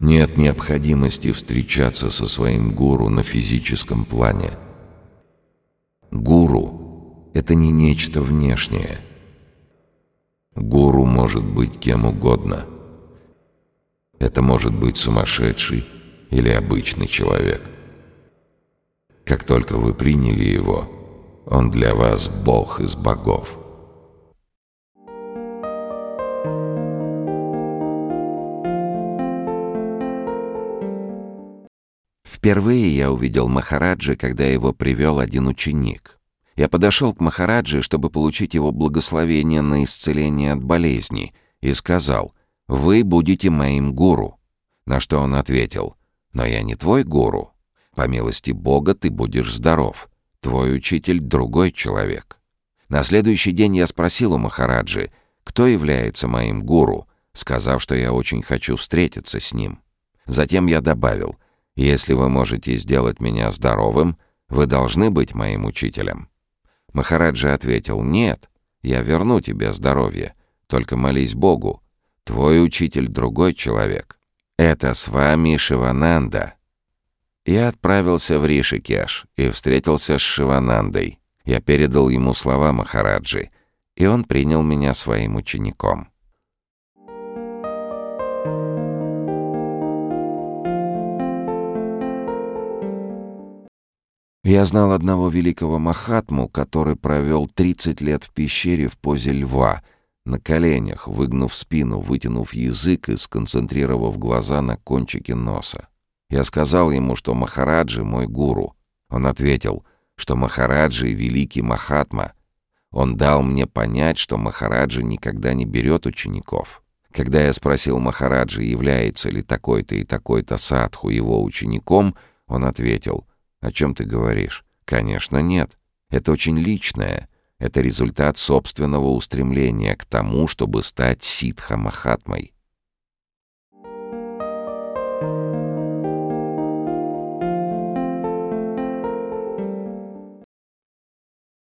Нет необходимости встречаться со своим гуру на физическом плане. Гуру — это не нечто внешнее. Гуру может быть кем угодно. Это может быть сумасшедший или обычный человек. Как только вы приняли его, он для вас Бог из богов. Впервые я увидел Махараджи, когда его привел один ученик. Я подошел к Махараджи, чтобы получить его благословение на исцеление от болезни, и сказал, «Вы будете моим гуру». На что он ответил, «Но я не твой гуру. По милости Бога ты будешь здоров. Твой учитель — другой человек». На следующий день я спросил у Махараджи, кто является моим гуру, сказав, что я очень хочу встретиться с ним. Затем я добавил — если вы можете сделать меня здоровым, вы должны быть моим учителем». Махараджа ответил, «Нет, я верну тебе здоровье, только молись Богу. Твой учитель — другой человек. Это с вами Шивананда». Я отправился в Ришикеш и встретился с Шиванандой. Я передал ему слова Махараджи, и он принял меня своим учеником. Я знал одного великого Махатму, который провел 30 лет в пещере в позе льва, на коленях, выгнув спину, вытянув язык и сконцентрировав глаза на кончике носа. Я сказал ему, что Махараджи — мой гуру. Он ответил, что Махараджи — великий Махатма. Он дал мне понять, что Махараджи никогда не берет учеников. Когда я спросил Махараджи, является ли такой-то и такой-то садху его учеником, он ответил, «О чем ты говоришь?» «Конечно, нет. Это очень личное. Это результат собственного устремления к тому, чтобы стать ситха-махатмой».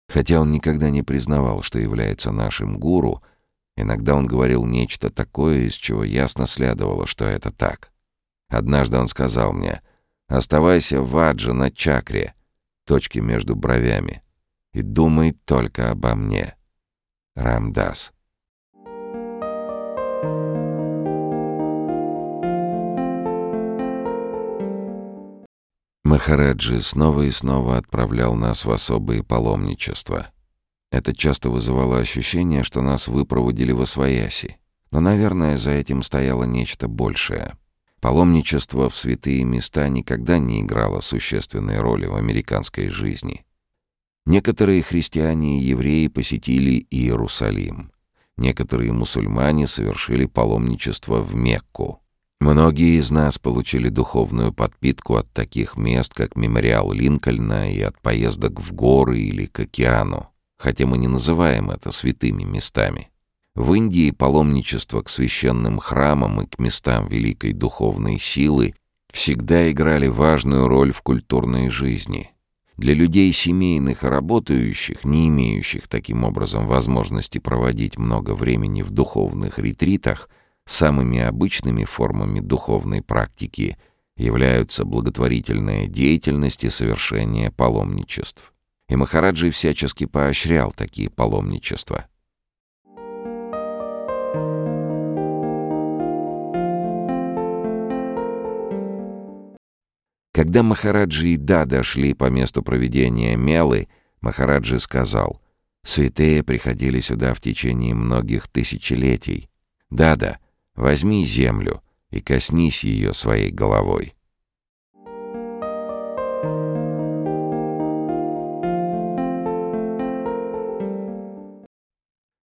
Хотя он никогда не признавал, что является нашим гуру, иногда он говорил нечто такое, из чего ясно следовало, что это так. Однажды он сказал мне, Оставайся в на чакре, точке между бровями, и думай только обо мне. Рамдас. Махараджи снова и снова отправлял нас в особые паломничества. Это часто вызывало ощущение, что нас выпроводили во свояси. Но, наверное, за этим стояло нечто большее — Паломничество в святые места никогда не играло существенной роли в американской жизни. Некоторые христиане и евреи посетили Иерусалим. Некоторые мусульмане совершили паломничество в Мекку. Многие из нас получили духовную подпитку от таких мест, как мемориал Линкольна и от поездок в горы или к океану, хотя мы не называем это святыми местами. В Индии паломничество к священным храмам и к местам великой духовной силы всегда играли важную роль в культурной жизни. Для людей семейных и работающих, не имеющих таким образом возможности проводить много времени в духовных ретритах, самыми обычными формами духовной практики являются благотворительная деятельность и совершение паломничеств. И Махараджи всячески поощрял такие паломничества — Когда Махараджи и Дада шли по месту проведения Мелы, Махараджи сказал, «Святые приходили сюда в течение многих тысячелетий. Дада, возьми землю и коснись ее своей головой».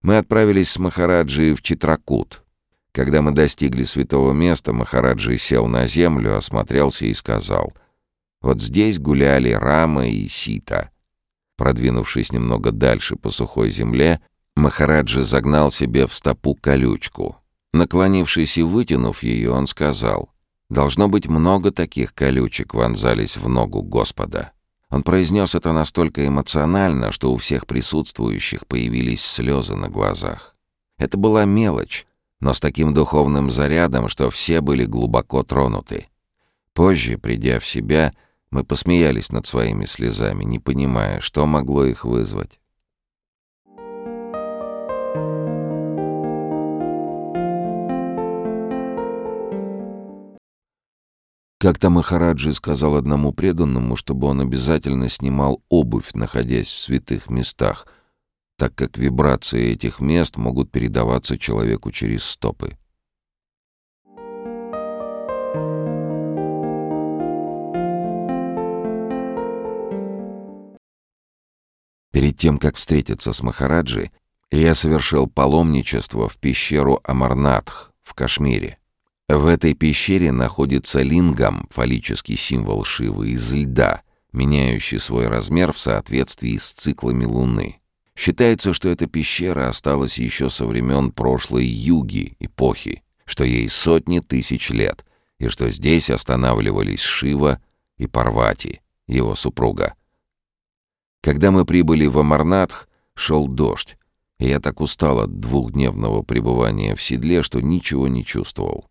Мы отправились с Махараджи в Читракут. Когда мы достигли святого места, Махараджи сел на землю, осмотрелся и сказал — вот здесь гуляли Рама и Сита. Продвинувшись немного дальше по сухой земле, Махараджа загнал себе в стопу колючку. Наклонившись и вытянув ее, он сказал, «Должно быть много таких колючек вонзались в ногу Господа». Он произнес это настолько эмоционально, что у всех присутствующих появились слезы на глазах. Это была мелочь, но с таким духовным зарядом, что все были глубоко тронуты. Позже, придя в себя, мы посмеялись над своими слезами, не понимая, что могло их вызвать. Как-то Махараджи сказал одному преданному, чтобы он обязательно снимал обувь, находясь в святых местах, так как вибрации этих мест могут передаваться человеку через стопы. Перед тем, как встретиться с Махараджи, я совершил паломничество в пещеру Амарнатх в Кашмире. В этой пещере находится лингам, фаллический символ Шивы, из льда, меняющий свой размер в соответствии с циклами Луны. Считается, что эта пещера осталась еще со времен прошлой юги, эпохи, что ей сотни тысяч лет, и что здесь останавливались Шива и Парвати, его супруга. Когда мы прибыли в Амарнатх, шел дождь, и я так устал от двухдневного пребывания в седле, что ничего не чувствовал.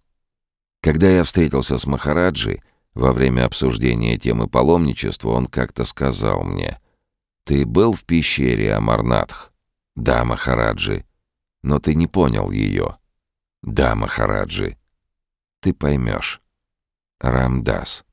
Когда я встретился с Махараджи, во время обсуждения темы паломничества он как-то сказал мне, «Ты был в пещере Амарнатх?» «Да, Махараджи». «Но ты не понял ее». «Да, Махараджи». «Ты поймешь». Рамдас.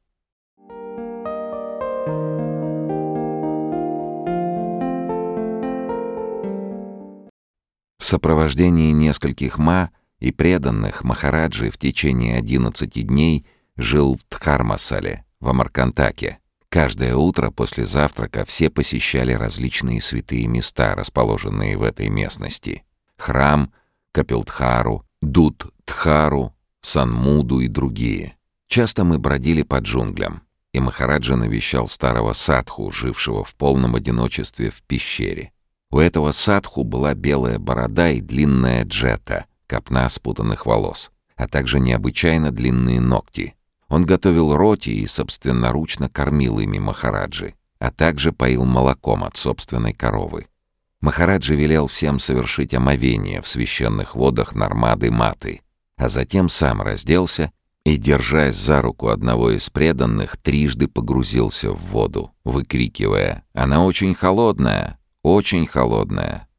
В сопровождении нескольких ма и преданных Махараджи в течение 11 дней жил в Тхармасале, в Амаркантаке. Каждое утро после завтрака все посещали различные святые места, расположенные в этой местности. Храм, Капилдхару, Дут-Тхару, Санмуду и другие. Часто мы бродили по джунглям, и Махараджа навещал старого садху, жившего в полном одиночестве в пещере. У этого садху была белая борода и длинная джета — копна спутанных волос, а также необычайно длинные ногти. Он готовил роти и собственноручно кормил ими Махараджи, а также поил молоком от собственной коровы. Махараджи велел всем совершить омовение в священных водах Нормады Маты, а затем сам разделся и, держась за руку одного из преданных, трижды погрузился в воду, выкрикивая «Она очень холодная! Очень холодная!»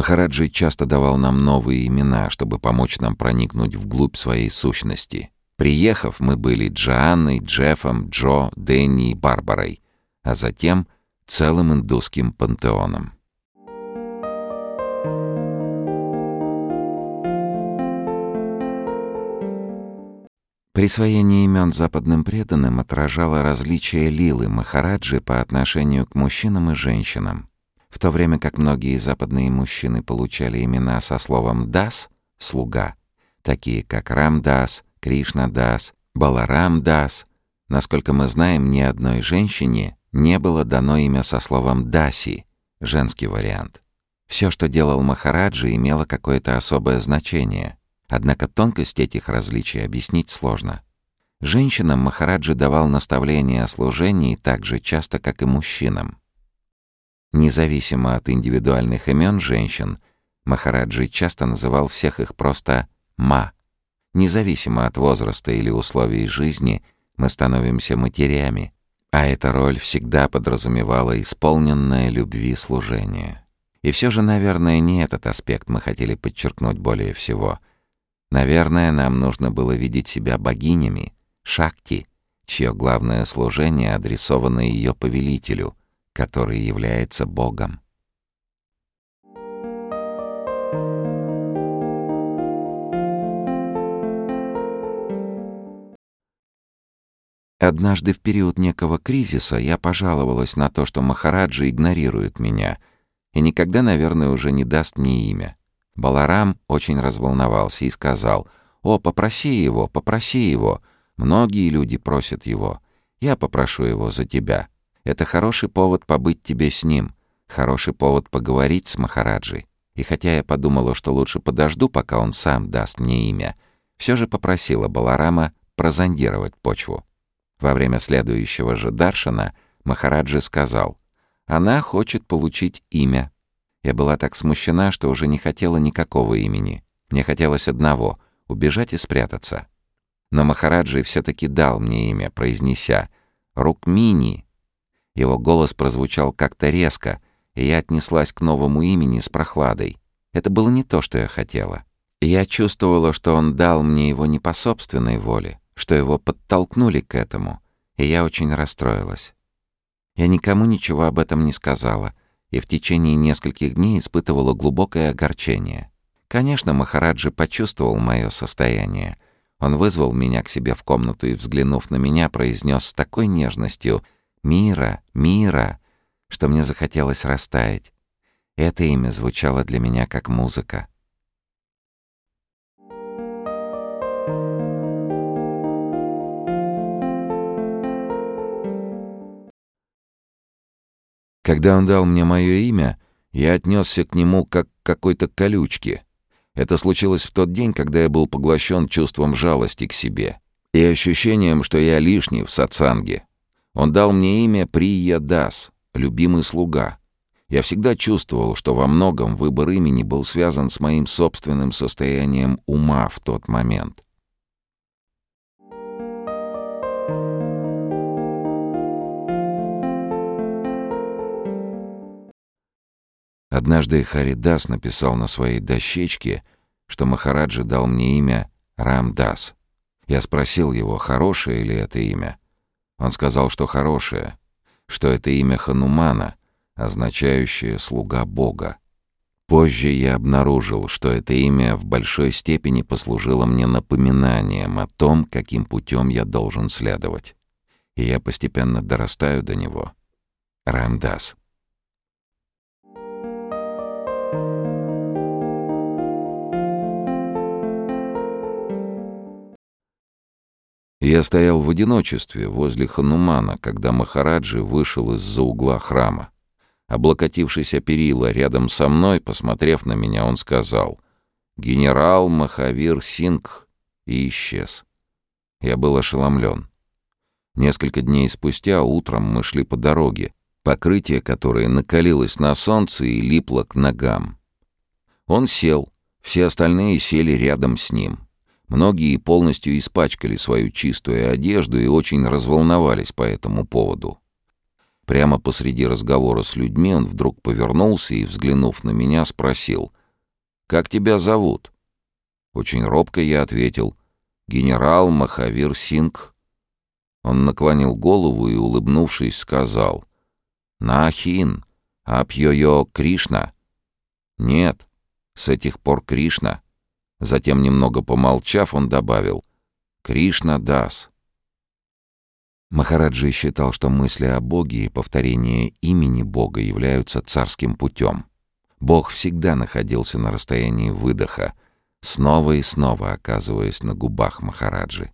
Махараджи часто давал нам новые имена, чтобы помочь нам проникнуть вглубь своей сущности. Приехав, мы были Джоанной, Джеффом, Джо, Дэнни и Барбарой, а затем целым индусским пантеоном. Присвоение имен западным преданным отражало различия лилы Махараджи по отношению к мужчинам и женщинам. В то время как многие западные мужчины получали имена со словом «дас» — «слуга», такие как Рамдас, Кришнадас, Баларамдас, насколько мы знаем, ни одной женщине не было дано имя со словом «даси» — женский вариант. Все, что делал Махараджи, имело какое-то особое значение. Однако тонкость этих различий объяснить сложно. Женщинам Махараджи давал наставления о служении так же часто, как и мужчинам. Независимо от индивидуальных имен женщин, Махараджи часто называл всех их просто «ма». Независимо от возраста или условий жизни, мы становимся матерями, а эта роль всегда подразумевала исполненное любви служение. И все же, наверное, не этот аспект мы хотели подчеркнуть более всего. Наверное, нам нужно было видеть себя богинями, Шакти, чье главное служение адресовано ее повелителю — который является Богом. Однажды в период некого кризиса я пожаловалась на то, что Махараджа игнорирует меня и никогда, наверное, уже не даст мне имя. Баларам очень разволновался и сказал, «О, попроси его, попроси его. Многие люди просят его. Я попрошу его за тебя». Это хороший повод побыть тебе с ним, хороший повод поговорить с Махараджей. И хотя я подумала, что лучше подожду, пока он сам даст мне имя, все же попросила Баларама прозондировать почву. Во время следующего же Даршана Махараджи сказал, «Она хочет получить имя». Я была так смущена, что уже не хотела никакого имени. Мне хотелось одного — убежать и спрятаться. Но Махараджи все-таки дал мне имя, произнеся «Рукмини». Его голос прозвучал как-то резко, и я отнеслась к новому имени с прохладой. Это было не то, что я хотела. Я чувствовала, что он дал мне его не по собственной воле, что его подтолкнули к этому, и я очень расстроилась. Я никому ничего об этом не сказала, и в течение нескольких дней испытывала глубокое огорчение. Конечно, Махараджи почувствовал мое состояние — он вызвал меня к себе в комнату и, взглянув на меня, произнес с такой нежностью «Мира, мира», что мне захотелось растаять. Это имя звучало для меня как музыка. Когда он дал мне мое имя, я отнесся к нему как к какой-то колючке — это случилось в тот день, когда я был поглощен чувством жалости к себе и ощущением, что я лишний в сатсанге. Он дал мне имя Прия Дас, любимый слуга. Я всегда чувствовал, что во многом выбор имени был связан с моим собственным состоянием ума в тот момент. Однажды Харидас написал на своей дощечке, что Махараджи дал мне имя Рамдас. Я спросил его, хорошее ли это имя. Он сказал, что хорошее, что это имя Ханумана, означающее «слуга Бога». Позже я обнаружил, что это имя в большой степени послужило мне напоминанием о том, каким путем я должен следовать. И я постепенно дорастаю до него. Рамдас. Я стоял в одиночестве возле Ханумана, когда Махараджи вышел из-за угла храма. Облокотившись о перила рядом со мной, посмотрев на меня, он сказал «Генерал Махавир Сингх» и исчез. Я был ошеломлен. Несколько дней спустя утром мы шли по дороге, покрытие которой накалилось на солнце и липло к ногам. Он сел, все остальные сели рядом с ним — Многие полностью испачкали свою чистую одежду и очень разволновались по этому поводу. Прямо посреди разговора с людьми он вдруг повернулся и, взглянув на меня, спросил, «Как тебя зовут?» Очень робко я ответил, «Генерал Махавир Сингх». Он наклонил голову и, улыбнувшись, сказал, «Нахин, Апьё-йо Кришна». «Нет, с этих пор Кришна». Затем, немного помолчав, он добавил «Кришна Дас». Махараджи считал, что мысли о Боге и повторение имени Бога являются царским путем. Бог всегда находился на расстоянии выдоха, снова и снова оказываясь на губах Махараджи.